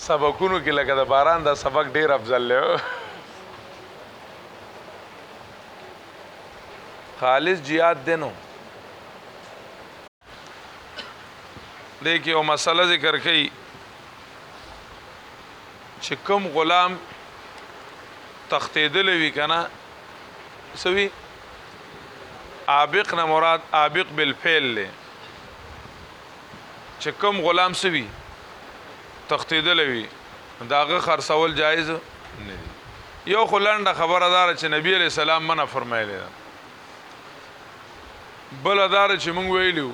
سبکونو کې لکه د باران دا سبک ډیر افضل دی خالص jihad دی نو دې کې یو مسله ذکر کړي چې کوم غلام تختیدل وی کنه سوي عابق نه مراد عابق بالفعل له چې کوم غلام سوي تختیدل وي داغه خرڅول جایز نه دي یو خلنده خبره دار چې نبی علی السلام منه فرمایلی ده بل دار چې مونږ ویلو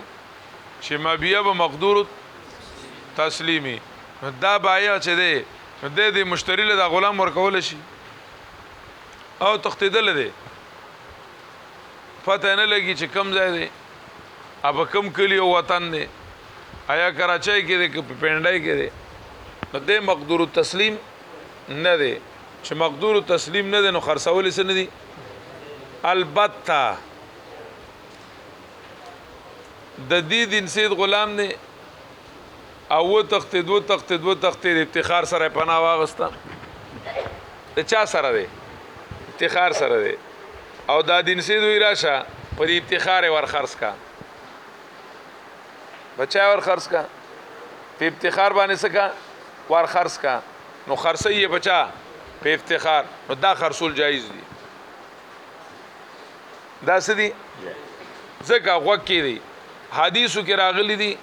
چې مبیا به مقدور تسلیمی دا بایع چې ده د دې مشتری له غلام ورکول شي او تختیدل دي پته نه لګي چې کم ځای دی اب کم کلی او وطن دی آیا کراچۍ کې دی که په پنډای کې دی نو د مقدور تسلیم نه دی چې مقدور تسلیم نه دی نو خرڅول څه نه دي البته د دې دین سید غلام نه او وتختید وتختید وتختید افتخار سره پناه واغسته د چا سره دی افتخار سره دی او دا دین سي دوی راشه په دې افتخار ور خرڅ کا بچا ور خرڅ کا په افتخار باندې سکا ور خرڅ کا نو خرڅي بچا په افتخار نو دا خرصول جایز دي دا سدي ځکه غوږ کې دي حدیثو کې راغلي دي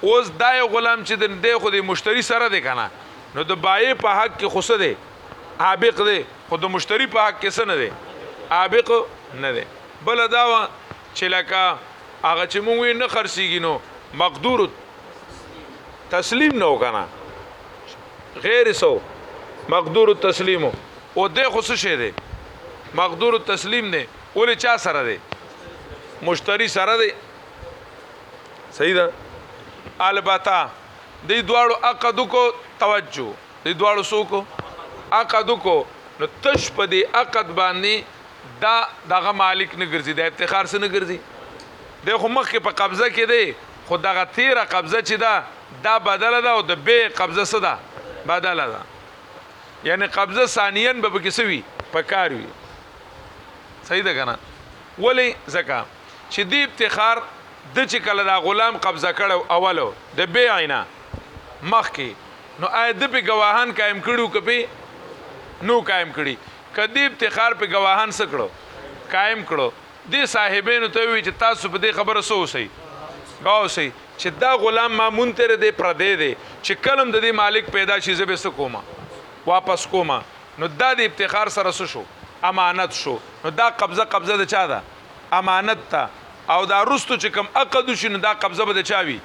اوس دا یو غلام چې دی خو د مشتری سره دی کنه نو د بایع په حق کې خو څه دی عابق دی خو د مشتری په حق کې څه نه دی عابق نه دی بل دا و چې لکه هغه چې موږ نه خرڅیږي نو مقدور تسلیم نه وکنه غیر سو مقدور التسلیم او د خو څه شه دی مقدور التسلیم نه ولې چا سره دی مشتری سره دی صحیح ده البته دی دواړو عقد کو توجه دی دواړو سو کو عقد کو نو تش په دی عقد باندې دا دغه مالک نه ګرځي د افتخار سره نه ګرځي د خو مخ کې په قبضه کې دی خو دغه تیره قبضه چې دا دا بدله ده او د بی قبضه سره ده بدله ده یعنی قبضه ثانیا به پکې سوي پکار وي صحیح ده کنه ولی زکه چی دی افتخار ده چی کله دا غلام قبضه کړی وو اول د بیع نه مخکی نو آیا ده پی ګواهان قایم کړی وو که پی نو قایم کړی که دی افتخار پی ګواهان څه کړو قایم کړو دی صاحبینو ته وی چی تاسو په دی خبره څه اوسئ ګواه اوسئ چی دا غلام ما مونتره دی پردی دی چی کله هم د دی مالک پیدا شی زه به څه کوم واپس کوم نو دا د افتخار سره څه شو امانت شو نو دا قبضه قبضه د چا ده امانت ته او دا رستو چې کوم عقد وشي نو دا قبضه به د چا وي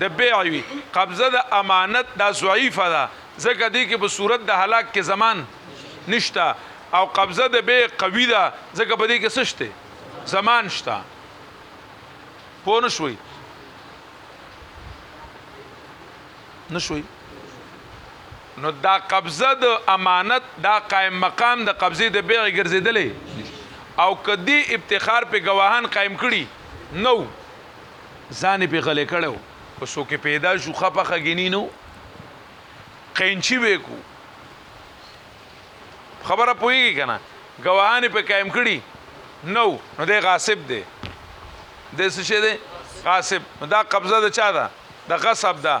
د بیع وي قبضه د امانت دا ضعیفه ده ځکه دی کې په صورت د هلاک کې زمان نشته او قبضه د بیع قوي ده ځکه په دې کې څه شته زمان شته پوه نه شوي نه شوي نو دا قبضه د امانت دا قائم مقام د قبضې د بيعې ګرځېدلی او که دې ابتخار پې ګواهان قائم کړي نه وو ځان يې پې غلی کړی وو که څوک يې پېدا شو ښه پخه ګني نو قينچي به يې کو خبره پوهېږي که نه ګواهان يې پې قائم کړي نه وو نو دی غاصب دی دی څه شی دی غاصب نو دا قبضه د چا ده د غصب ده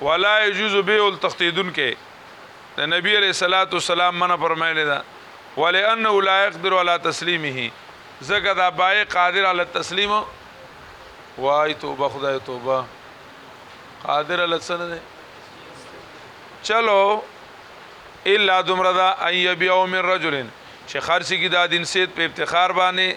ولا يجوز بيع التختيدن کې د نبی عليه الصلاه والسلام منه فرمایلی دا ولانه لا يقدر على تسليمه زګه دا بای قادر على التسليم وای توبه خدای توبه قادر على سنه ده چلو الا دمردا ان يبيع من رجل چې خرسي کی دا دین سید په افتخار باندې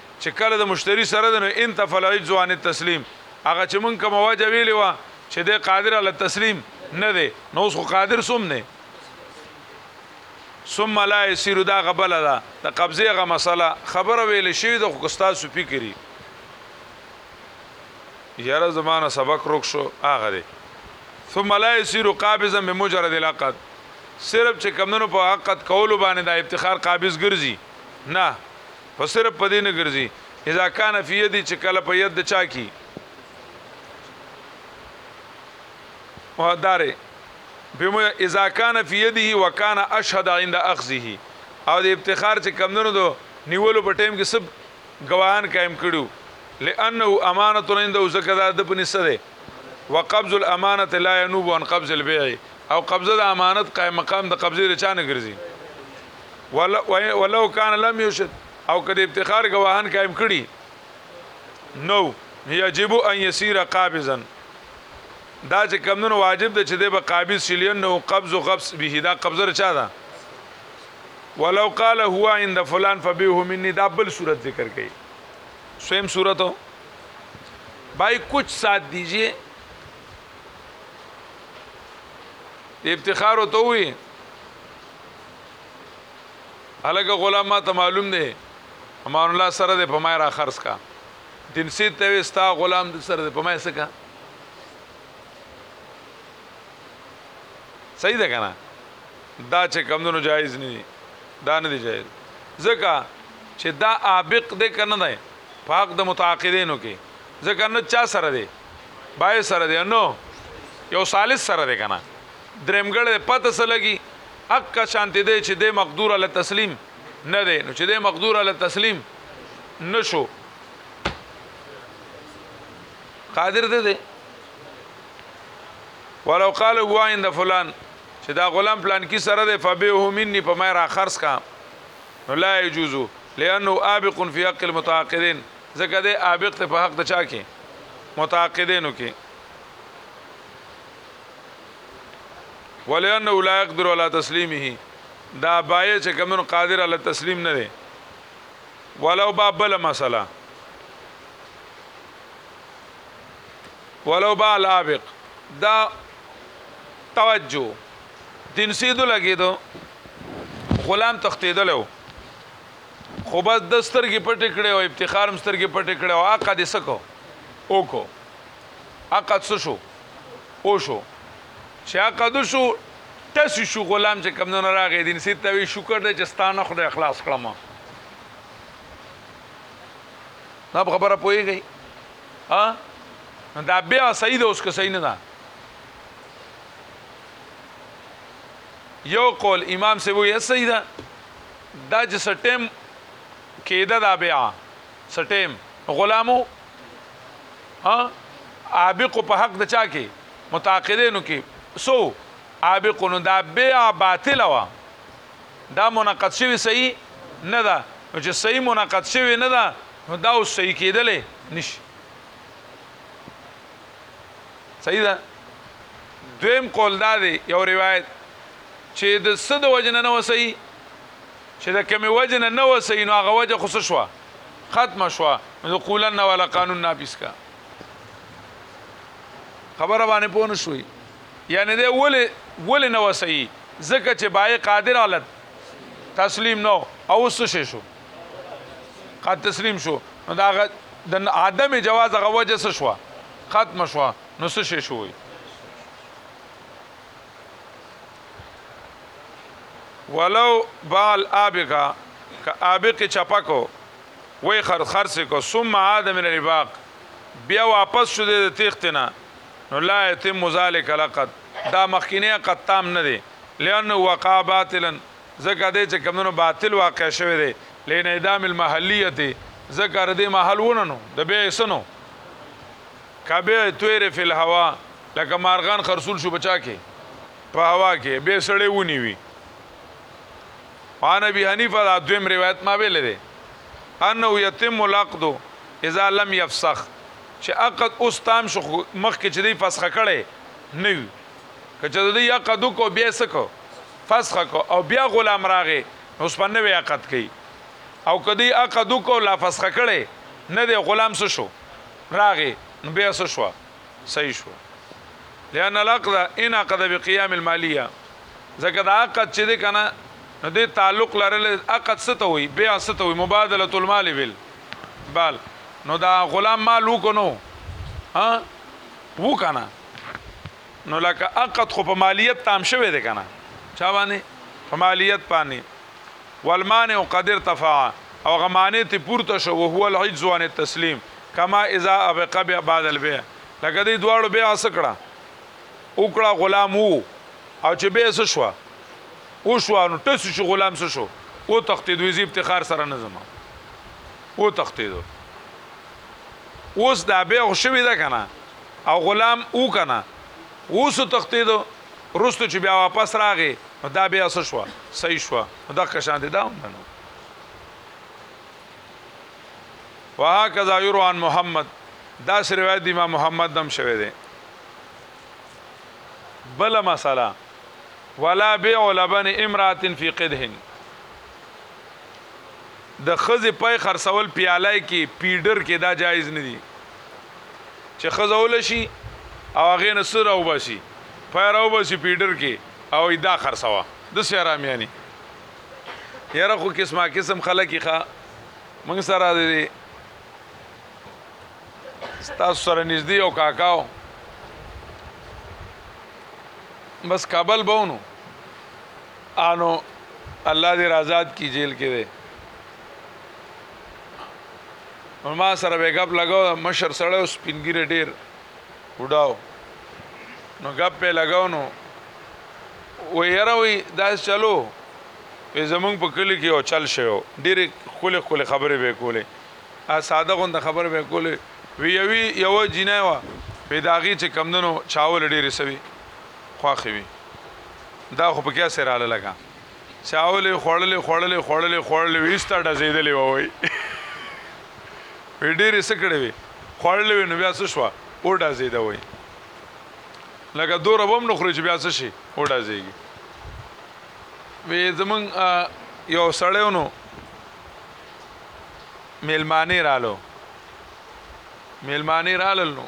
چې کله د مشتري سره د نو انت فلعجز عن التسلیم هغه چې مونږ کوم وجه ویلی و چې د قادر علی تسلیم نه دی نو اوس خو قادر سوم نه ثم لا يسير دا غبل ده د قبضه غ مسله خبره ویل شي د خو استاد سو فکرې یاره زمانه سبق روک شو هغه دی ثم لا يصير قابضا بمجرد العقد صرف چې کمنو په عقد کولو باندې د افتخار قابض ګرځي نه خو صرف په دې نه ګرځي اذا کان فی یدی چې کله په ید د چا کی او داره بمو اذا کان فی یده وکانه اشهد عند اخذه او د ابتخار چې کمندونو دو نیولو په ټیم کې سب گواهان قائم کړو لانه امانه عند زکه دا د پنسه ده وقبض الامانه لا ينوب عن قبض البيع او قبضه د امانت قائم مقام د قبضه رچانه ګرځي ولو کان لم یشد او که د افتخار گواهان قائم کړي نو یجب ان یسیر قابضا دا چې کمونو واجب ده چې د به قابض شلیون نو قبض غبس به دا قبضه چا ده ولو قال هو عند فلان فبه مني دا بل صورت ذکر کړي سویم صورت ہو بھائی کچھ ساتھ دیجئے افتخار تو ہوئی الګ غلام ما ته معلوم دی امان الله سره د پمای را خرڅ کا دنسی ته وستا غلام د سره د پمای سکا صحیح ده کنه دا چې کمونو جایز نه دي دا نه دي جایز ځکه چې دا عابق دې کنه نه پاک د متعاقدینو کې ځکه نه چا سره دی بای سره دی نو یو ثالث سره دی کنه درمګړ پته سره لګي هغه شانتې دی چې د مقدور علی تسلیم نه دی نو چې د مقدور علی تسلیم نشو قادر دی دی ولو قال هو عند فلان چې دا غلام پلان کې سره دی فبه مني په مې را خرڅ کا نو لا يجوز لانه ابق في حق المتعاقدين ځکه دی ابق ته په حق د چا کې متعاقدینو کې ولانه لا يقدر على تسليمه دا بای چې کوم قادر على تسلیم نه دی ولو با بل مسله ولو با الابق دا توجه تنسیدو لګیدو غلام تختیدلو خو بس د سترګې پټ کړي او افتخار مسترګې پټ کړي او عقد سکو اوکو عقد څه شو اوشو چې عقد شو تاسو شو غلام چې کم نه راغی دین سي ته شکر دې چې ستانه خدای اخلاص کړم دا خبره پويږي ها دا بیا صحیح ده اوس که صحیح نه ده یو قول امام سی وی صحیح ده دا چې سټیم کېده دا بیا سټیم غلامو ها ابق په حق د چا کې متعاقدینو کې سو ابق نو دا بیا باطل وا دا مناقض شوی صحیح نه ده نو چې صحیح مناقض شوی نه ده نو دا اوس صحیح کېدلې نشي صحیح ده دویم قول دا دی یو روایت چې د صد وجنه نه وسی چې د کمی وجنه نه وسی نو هغه وجه خصوص شوه ختم شو نو قولن والا قانون نافذ کا خبره باندې پوه نه شوي یعنی دی ولې ولې نه وسعي ځکه چې بای قادر حالت تسلیم نو او څه شي شو قد تسلیم شو نو دا د عدم جواز هغه وجه څه شو ختم شو نو څه شي شوی ولو بال آبکا که آبک چپا کو وی خر خرس کو ثم عاد من الاباق بیا واپس شو د تیختنا نو لا یتم ذلک لقد دا مخکینه قد تام نه دی لانه وقع باطلا زکه دی چې کمنو باطل واقع شوه دی لین اعدام المحلیه زکه ردی محل وننو د بیا سنو کبه طویر فی الهوا لکه مارغان خرصول شو په چا کې په هوا کې به سړې ونی وی انا بی حنیفه دا دویم روایت ما ویل دی انه یتم العقد اذا لم يفسخ چې عقد اوس تام شو مخ کې چې دی فسخ کړي نه وي کچې دی عقد کو بیا سکو فسخ کو او بیا غلام راغې اوس په نوې عقد کوي او کدی عقد کو لا فسخ کړي نه دی غلام څه شو راغی نو بیا څه شو صحیح شو لئن العقد ان عقد بقيام الماليه ځکه دا عقد چې ده کنه نو د تعلق لرل عقد څه ته وي بیا څه ته وي مبادله المال بل بال نو دا غلام مال وکنو ها وکنه نو لکه عقد خو په مالیت تام شوی دی کنه چا باندې په مالیت باندې والمانع قدر تفاع او غمانه ته پورته شو او هو العجز عن التسلیم کما اذا ابقى بيع بعد البيع لکه دې دواړو بيع سکړه وکړه غلام وو او چې به څه شو او شو نو تس شو غلام څه شو او تختید ویزی افتخار سره نه زما او تختید اوس دا بيع شوی ده کنه او غلام وو کنه اوس وتښتیدو روستو چې بیا واپس راغې نو دا بیا څه شو صحیح شو نو دا قشان دي دا هم نه وهكذا يروى عن محمد دا سر روایت دی ما محمد نم شوه دی بل مساله ولا بيع لبن امرات في قدهن د خزې پای خرڅول پیاله کې پیډر کې دا جایز نه دي چې ښځه ولشي او هغې نه څه راوباسي، پای راوباسي پیډر کې او وایي دا خرڅوه، داسې حرامیانې یاره خو قسما قسم خلک یي ښه موږ سره د دې ستاسو سره نږدې یو کاکا و بس کابل به ونو انو الله دې رازاد کی جیل کې دی ما سره به غپ لګاو مشر سره او سپینګری ډیر وډاو نو غپ په لګاو نو و یره وی دا چلو په زمون په کلی کې او چل شو ډیر خله خله خبرې به کولې ا ساده غوند خبرې به کولې وی یوی یو جنای وا په داغي چې کمندنو چاول ډیر سوي خواخوي دا خو په کې سره لاله لگا چاولې خوړلې خوړلې خوړلې خوړلې وستا ډزېدلې وای وی ډېرې څه کړې وي خوړلې نو بیا څه شو او ډزېده وای لکه دوره بم نه خوري چې بیا څه شي او ډزېږي وی زمون یو سړیونو میلمانه رالو میلمانه رالل نو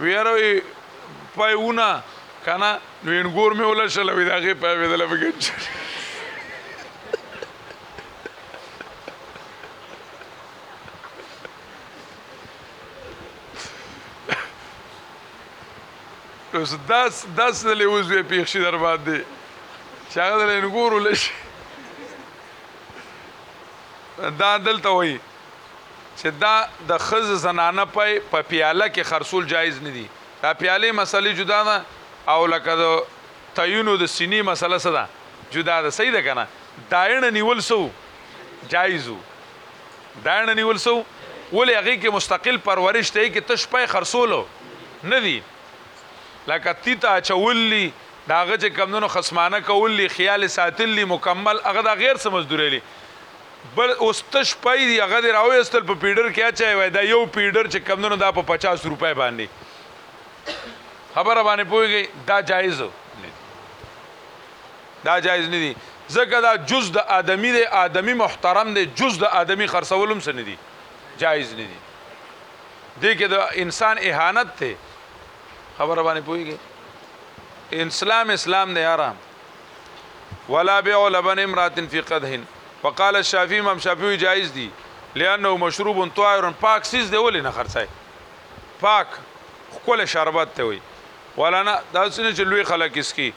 ویره وی پای ونا کنه نو انګور مې ولا شل وی داغه پای وی دل بګی اوس داس داس له وزوی پیښ شي در باندې چې هغه د انګور لشي دا دلته وای چې دا د ښځې زنانه پای په پیاله کې خرڅول جایز نه دي دا پیالې مسلې جدا ده او لکه د تیونو د سینې مسله څه ده جدا ده صحیح ده کنه داینه نیول سو جایزو داینه نیول سو ولې هغه کې مستقل پرورش ته کې تش پای خرڅولو نه دي لکه تیتا چوللی داغه چې کمونو خصمانه کولی خیال ساتلی مکمل هغه د غیر سم مزدوري بل اوس تش پای دي هغه دې راویستل په پیډر کې اچای وای دا یو پیډر چې کم دنو دا په پچاس روپۍ باندې خبره باندې پوهیږي دا جایز نه دي دا جایز نه دي ځکه دا جز د آدمی دی آدمی محترم دی جز د آدمی خرڅولم څه نه دي جایز نه دي دې کې د انسان اهانت ته خبره باندې پوهیږي اسلام اسلام دی آرام ولا بيع لبن امرات في قدح وقال الشافعي امام شافعي جائز دي لانه مشروب طاهر پاک سیز دی ولې نه خرڅای پاک خپل شربت ته وي ولنا دا څنګه چې لوی خلک اسکی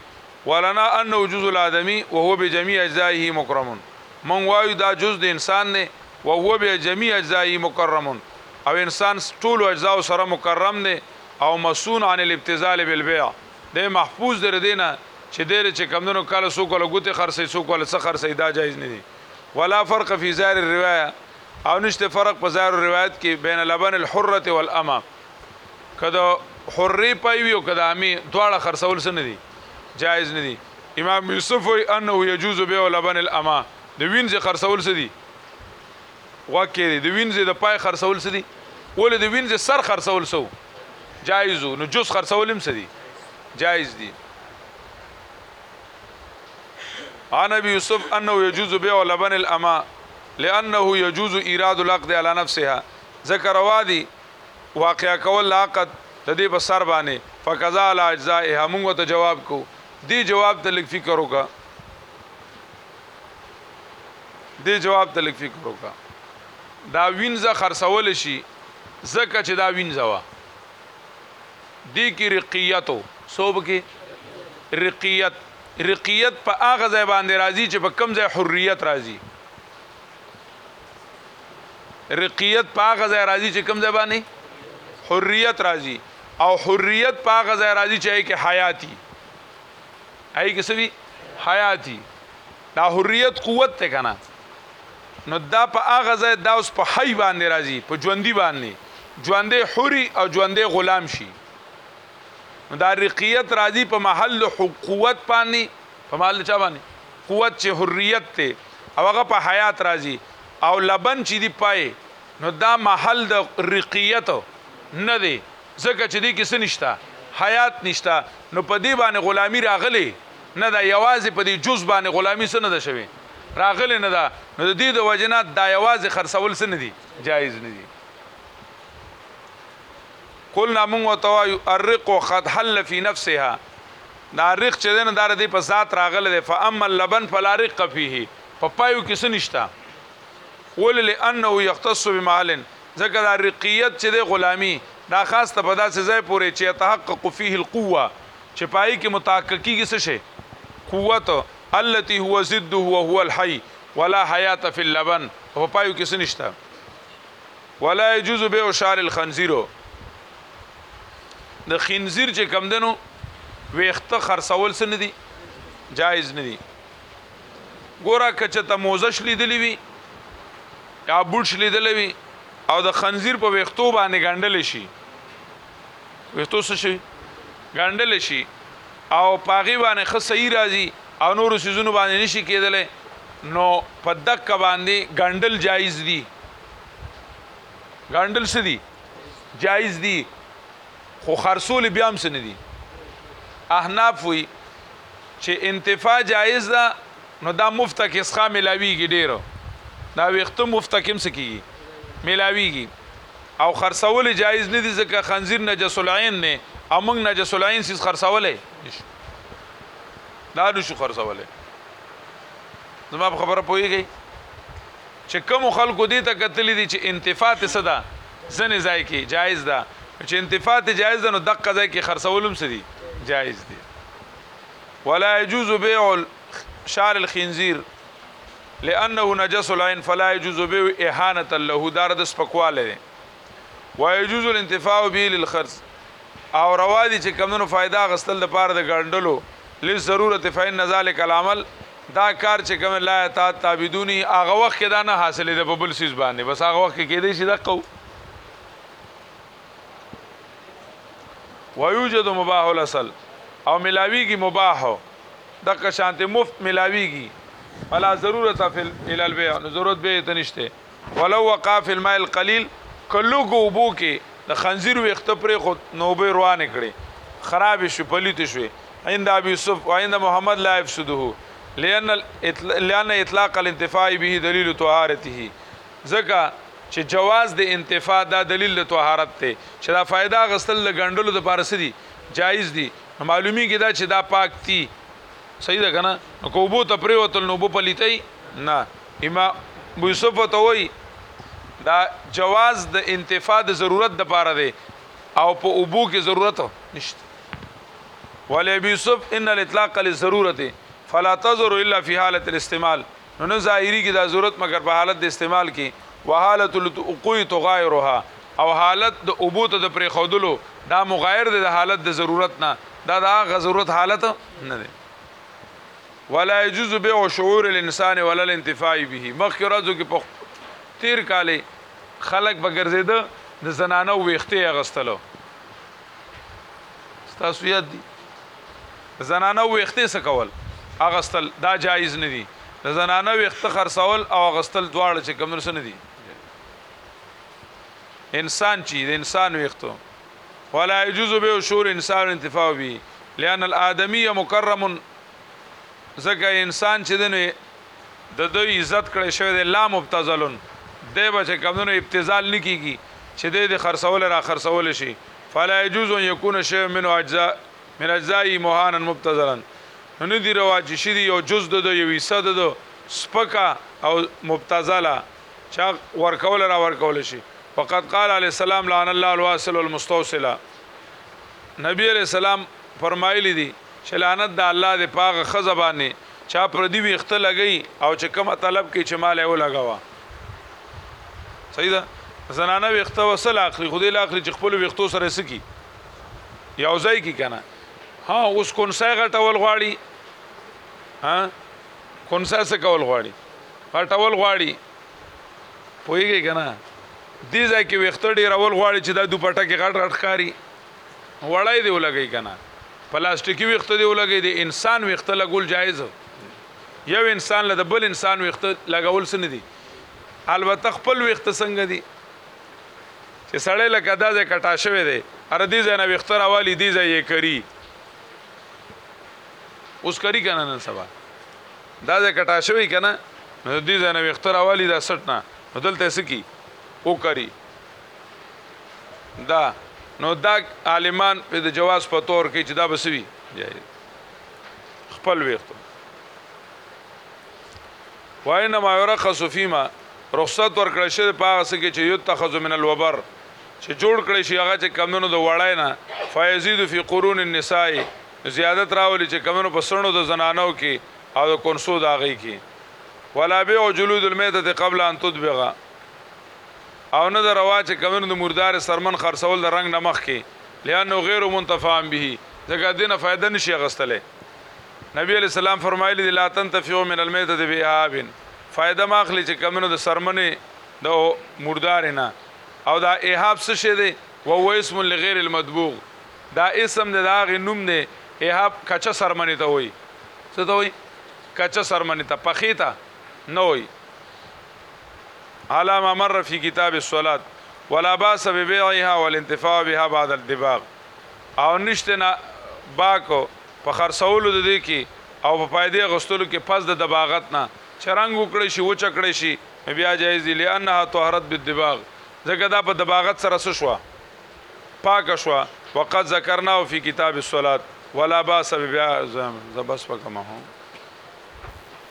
ولنا ان وجوز الادمي وهو بجميع اجزائه مکرم من وایو دا جز د انسان نه او هو بجميع اجزائه مکرم او انسان ټول اجزا سره مکرم نه او مسون عن الابتذال بالبيع دی محفوظ دی ردی نه چه دی چه کمدنو کاله سوک والا گوتی خرسی سوک والا څه خرسی دا جایز نه دی ولا فرق فی ظاهر الروایه او نشته فرق په ظاهر روایت کې بین لبن الحره والامه کده حره پای وی او کده امه دواړه خرسول سن دي جایز نه دي امام یوسف وی انه یجوز به لبن الامه د وینځ خرسول سدي غوږ کېدی د وینځې د پای خرڅول څه دي ولې د وینځې سر خرڅول څه جایز نو جز خرڅول هم څه دي جایز دي عن ابي يوسف انه يجوز بيع لبن الاما لانه يجوز ايراد العقد على نفسها ذکر وادي واقع کول عقد د دې په سر باندې فقزا لا اجزائها موږ ته جواب کو دی جواب ته لږ فکر وکړه دې جواب ته لږ فکر وکړه دا وینځه خرڅول شي زکه چې دا وینځه وا دې کې رقیتو صوب کې رقیت رقیت په هغه ځای باندې راځي چې په کم ځای حریت راځي رقیت په هغه ځای راځي چې کم ځای باندې حریت راځي او حریت په هغه ځای راځي چې کې حیاتي هغه کې سوي حیاتی دا حریت قوت ته کنه نو دا په هغه ځای دا اوس په حی باندې راځي په ژوندۍ باندې ژوندې حری او ژوندې غلام شي نو دا رقیت راځي په محل قوت باندې په محل چا باندې قوت چې حریت ته او هغه په حیات راځي او لبن چې دی پای نو دا محل د رقیت نه دی ځکه چې دې کې څه نشته حیات نشته نو په دې باندې غلامی راغلی نه دا یوازې په دې جز باندې غلامی څه نه ده شوی راغلی نه دا نو د دې د وجنه دا یوازې خرڅول څه نه دي جایز نه دي قلنا من وتوایو الرق قد حل فی نفسها دا رق چې دنه دار دی په ذات راغله ده فاما اللبن فلا رق فيه په پایو کې څه نشتا ول لانه یختص بمال ځکه دا رقیت چې دی، غلامي، دا خاص ته په داسې ځای پورې چې يتحقق فيه القوة، چې په هغې کې متحقق کېږي څه شی؟ قوت، التي هو ضده وهو الحي، ولا حياة في اللبن، او په پايو کې څه نشته، ولا يجوز بيع شعر الخنزير، د خنزير چې کوم دی نو وېښته خرڅول څه نه دي؟ جائز نه دي. ګوره که چته موزش لیدلی وي یا بوټش لیدلی وي او د خنزیر په ویختو باندې ګنډل شي ویختو څه شي ګنډل شي او پاغي باندې خ صحیح راځي او نور سيزونو باندې نشي کېدلی نو په دک باندې ګنډل جایز دي ګنډل څه دي جایز دي خو خرصول بیا هم څه نه دي احناف وي چی انتفاع جائز ده نو دا مفته کی سخا ملاویږی ډیر دا ویخته مفته کی هم څه کیږی ملاویږی او خرڅول جائز ندی ځکه خنزیر نجس العین نه او موږ نجس العین سیس خرڅولای نشو دا نشو خرڅولای زما په خبره پوهیږئ چې کوم خلکو دې ته کتلې دي چې انتفاعت صدا زنه ځای کې جایز ده چې انتفاعت جایز ده نو دغه ځای کې خرڅولم سدي جایز دي ولا يجوز بيع شعر الخنزير لانه نجس العين فلا يجوز بيع اهانه له دار د سپکواله دي ويجوز الانتفاع به للخرص او روا دي چې کمونو فائدہ غستل د پاره د ګڼډلو لضرورت فإن ذلك العمل دا کار چې کوم لا تا تعبدونی هغه وخت کې دا نه حاصلې ده په بل سیس باندې بس هغه وخت کې کېدې شي دا قو ويوجد مباح الاصل او ملاویږي مباح د قشانت مفت ملاویږي فلا ضرورت فی ال البيع نو ضرورت به ته نشته ولو وقع فی الماء القليل کلو کو بو کې د خنزیر وخت پرې خود نو به روان کړي خراب شو پلیت شو عند ابي يوسف وعند محمد لا يفسده لان لان اطلاق الانتفاع به دلیل طهارته ځکه چې جواز د انتفاع دا دلیل د طهارت دی چې دا فائده اخستل د ګنډلو د پاره څه دي جایز دي نو معلومیږي دا چې دا پاک دي صحیح ده کنه نو کوبو ته پریوتل نو بو پلیتای نه اما بو یوسف ته وای دا جواز د انتفاع د ضرورت د پاره دی او په اوبو کې ضرورت نشته ولی ابي يوسف ان الاطلاق للضروره فلا تظهر الا في حاله الاستعمال نو نه ظاهریږي دا ضرورت مګر په حالت د استعمال کې وحالت الوقوع تغایرها او حالت د اوبو ته د پرېښودلو دا مغایر دی د حالت د ضرورت نه دا د هغه ضرورت حالت نه دی ولا يجوز بيع شعور الانسان ولا الانتفاع به مخکې ورځو کې په تیر کال خلک به ګرځیده د زنانو ویخته غستلو تاسو یاد دي زنانه وخته څه کول اغستل دا جایز نه دي زنانه وخته خرڅول او اغستل دواړه چې کمر سره نه دي انسان چې د انسان وخته ولا يجوز به شور انسان انتفاع به لئن الادمي مکرم زکه انسان چې دنه د دوی عزت کړی شوی دی لا مبتذل دی به چې کمونو ابتذال نه کیږي چې د دې خرڅول را خرڅول شي فلا يجوز ان يكون شيء منه اجزاء من اجزائي مهانا مبتذلا نو نه دی روا چې شي یو جز د دوی یو حصہ د سپکا او مبتذلا چا ورکول را ورکول شي وقد قال عليه السلام لعن الله الواصل والمستوصل نبی عليه السلام فرمایلی دي چه لعنت د الله دی په هغه ښځه باندی چه پردی ویښته لګوی او چه کومه طلب کوی چه مال یی ولګوه صحیح ده زنانه ویښته وسله اخلي خو دې لا اخلي چې خپل ویښتو سره سکی یو ځای کی کنه ها اوس کونسای غټول غواړي ها کونسا څه کول غواړي غټول غواړي پوهیږي کنه دې ځای کې ویښته ډیرول غواړي چې دا دوپټه کې غټ غټ ښکاری وړای دی ولګی کنه پلاستیکی ویخته دی ولګی دی انسان ویخته لګول جایز یو انسان له بل انسان ویخته لګول سن دی البته خپل ویخته څنګه دی چې سړی لکه دا ځای کټا شوی دی ار دې ځای نه ویخته راوالی دې ځای یې کری اوس کری کنه نن سبا دا ځای کټا شوی کنه نو دې ځای نه ویخته راوالی دا سټ نه دلته سکی او کری دا نو دا عالمان په د جواز په تور کې چې دا بسوي جایز خپل وخت وینما یرخص فیما رخصت ورکړی شوی په هغه څه کې چې یتخذ من الوبر چې جوړ کړی شي هغه چې کمونو د وړای نه فیزيد فی قرون النساء زیادت راولي چې کمونو په سړو د زنانو کې او د کنسو داغي کې ولا بيع جلود المیته قبل ان تدبغه او نه ده روا چې کمینو د مردار څرمن خرڅول د رنګ نه مخکې لانه غیر منتفع به ځکه دینه فایده نشي اخستلی نبی علیه السلام فرمایلی دی لا تنتفع من المیته باهاب فایده ما اخلي چې کمینو د څرمن د مردار نه او دا اهاب څه شي دی وهو اسم لغیر المدبوغ دا اسم د هغه نوم دی اهاب کچه سرمنې ته وایي څه ته وایي کچه سرمنې ته پخې ته نه وایي علی ما مر فی کتاب الصلاة ولا باس ببیعها والانتفاع بها بعد الدباغ او نشته نه باک په خرڅولو د دې کې او په فائدې اغستلو کې پس د دباغت نه چې رنګ وکړی شي وچ کړی شي نو بیا جایز دي لانها طهرت بالدباغ ځکه دا په دباغت سره څه شو پاک شو وقد ذکرنا فی کتاب الصلاة ولا باس ببیع زبس وکما هم